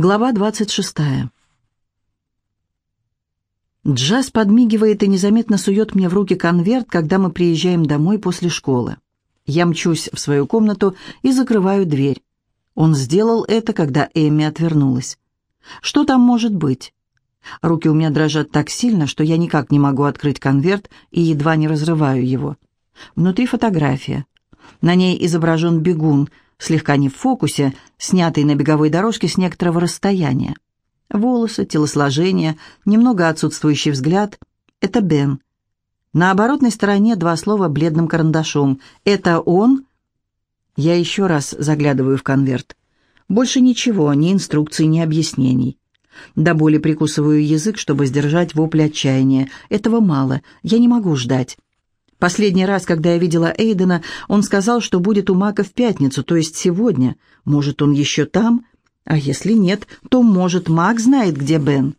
Глава 26. Джаз подмигивает и незаметно сует мне в руки конверт, когда мы приезжаем домой после школы. Я мчусь в свою комнату и закрываю дверь. Он сделал это, когда Эми отвернулась. Что там может быть? Руки у меня дрожат так сильно, что я никак не могу открыть конверт и едва не разрываю его. Внутри фотография. На ней изображен бегун — слегка не в фокусе, снятый на беговой дорожке с некоторого расстояния. Волосы, телосложение, немного отсутствующий взгляд — это Бен. На оборотной стороне два слова бледным карандашом. «Это он?» Я еще раз заглядываю в конверт. Больше ничего, ни инструкций, ни объяснений. До боли прикусываю язык, чтобы сдержать вопль отчаяния. Этого мало, я не могу ждать. Последний раз, когда я видела Эйдена, он сказал, что будет у Мака в пятницу, то есть сегодня. Может, он еще там? А если нет, то, может, Мак знает, где Бен.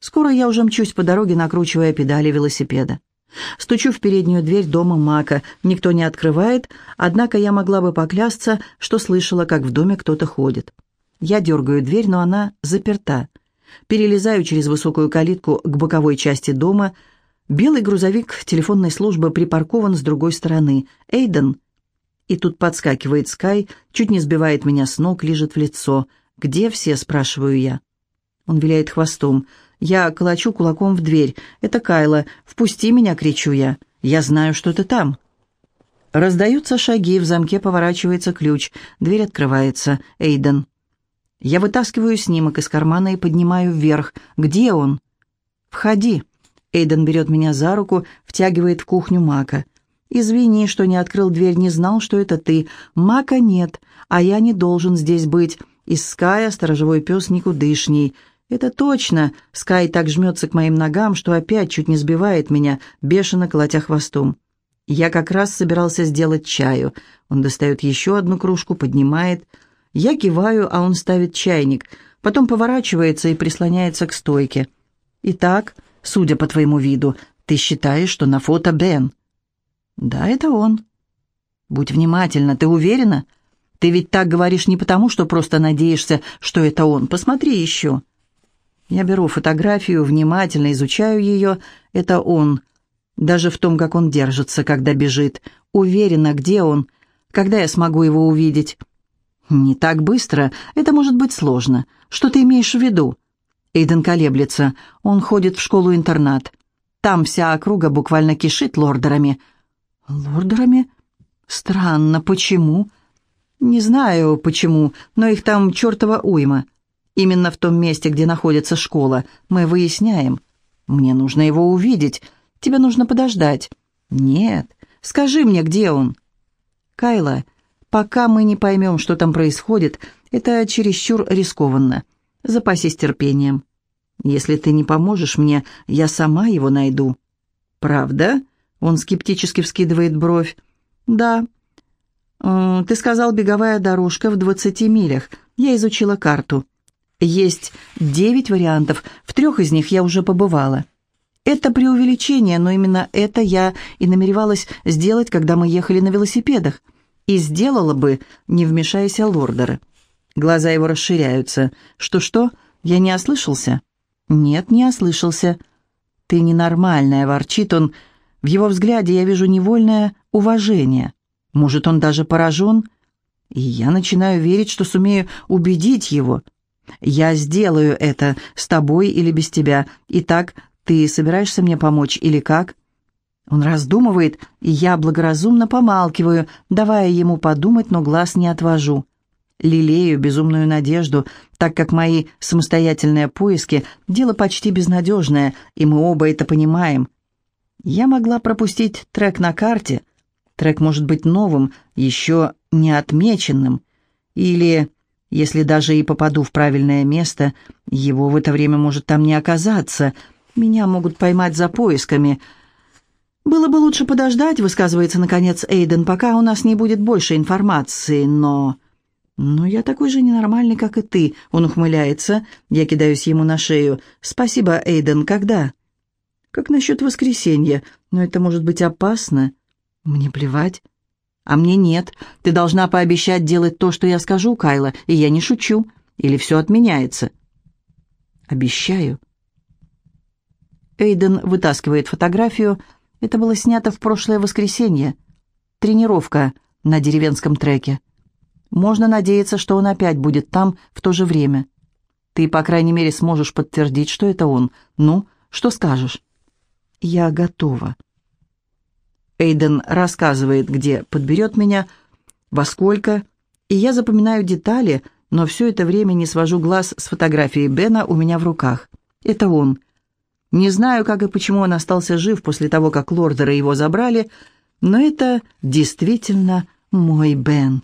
Скоро я уже мчусь по дороге, накручивая педали велосипеда. Стучу в переднюю дверь дома Мака. Никто не открывает, однако я могла бы поклясться, что слышала, как в доме кто-то ходит. Я дергаю дверь, но она заперта. Перелезаю через высокую калитку к боковой части дома – Белый грузовик телефонной службы припаркован с другой стороны. «Эйден!» И тут подскакивает Скай, чуть не сбивает меня с ног, лежит в лицо. «Где все?» – спрашиваю я. Он виляет хвостом. Я колочу кулаком в дверь. «Это Кайла. Впусти меня!» – кричу я. «Я знаю, что ты там!» Раздаются шаги, в замке поворачивается ключ. Дверь открывается. Эйден. Я вытаскиваю снимок из кармана и поднимаю вверх. «Где он?» «Входи!» Эйден берет меня за руку, втягивает в кухню Мака. «Извини, что не открыл дверь, не знал, что это ты. Мака нет, а я не должен здесь быть. Из Ская сторожевой пес никудышний». «Это точно!» Скай так жмется к моим ногам, что опять чуть не сбивает меня, бешено колотя хвостом. Я как раз собирался сделать чаю. Он достает еще одну кружку, поднимает. Я киваю, а он ставит чайник. Потом поворачивается и прислоняется к стойке. «Итак...» Судя по твоему виду, ты считаешь, что на фото Бен?» «Да, это он». «Будь внимательна, ты уверена? Ты ведь так говоришь не потому, что просто надеешься, что это он. Посмотри еще». Я беру фотографию, внимательно изучаю ее. Это он. Даже в том, как он держится, когда бежит. Уверена, где он. Когда я смогу его увидеть? Не так быстро. Это может быть сложно. Что ты имеешь в виду? Эйден колеблется. Он ходит в школу-интернат. Там вся округа буквально кишит лордерами. Лордерами? Странно, почему? Не знаю, почему, но их там чертова уйма. Именно в том месте, где находится школа. Мы выясняем. Мне нужно его увидеть. Тебе нужно подождать. Нет. Скажи мне, где он? Кайла, пока мы не поймем, что там происходит, это чересчур рискованно. Запасись терпением. Если ты не поможешь мне, я сама его найду». «Правда?» — он скептически вскидывает бровь. «Да». «Э, «Ты сказал, беговая дорожка в двадцати милях. Я изучила карту. Есть девять вариантов, в трех из них я уже побывала. Это преувеличение, но именно это я и намеревалась сделать, когда мы ехали на велосипедах. И сделала бы, не вмешаясь лордеры». Глаза его расширяются. «Что-что? Я не ослышался?» «Нет, не ослышался». «Ты ненормальная», — ворчит он. В его взгляде я вижу невольное уважение. Может, он даже поражен? И я начинаю верить, что сумею убедить его. «Я сделаю это, с тобой или без тебя. Итак, ты собираешься мне помочь или как?» Он раздумывает, и я благоразумно помалкиваю, давая ему подумать, но глаз не отвожу лелею безумную надежду, так как мои самостоятельные поиски – дело почти безнадежное, и мы оба это понимаем. Я могла пропустить трек на карте. Трек может быть новым, еще не отмеченным. Или, если даже и попаду в правильное место, его в это время может там не оказаться. Меня могут поймать за поисками – «Было бы лучше подождать», — высказывается, наконец, Эйден, «пока у нас не будет больше информации, но...» «Но я такой же ненормальный, как и ты», — он ухмыляется. Я кидаюсь ему на шею. «Спасибо, Эйден, когда?» «Как насчет воскресенья? Но это может быть опасно». «Мне плевать». «А мне нет. Ты должна пообещать делать то, что я скажу, Кайла, и я не шучу. Или все отменяется?» «Обещаю». Эйден вытаскивает фотографию. Это было снято в прошлое воскресенье. Тренировка на деревенском треке. Можно надеяться, что он опять будет там в то же время. Ты, по крайней мере, сможешь подтвердить, что это он. Ну, что скажешь? Я готова. Эйден рассказывает, где подберет меня, во сколько, и я запоминаю детали, но все это время не свожу глаз с фотографией Бена у меня в руках. Это он. Не знаю, как и почему он остался жив после того, как лордеры его забрали, но это действительно мой Бен.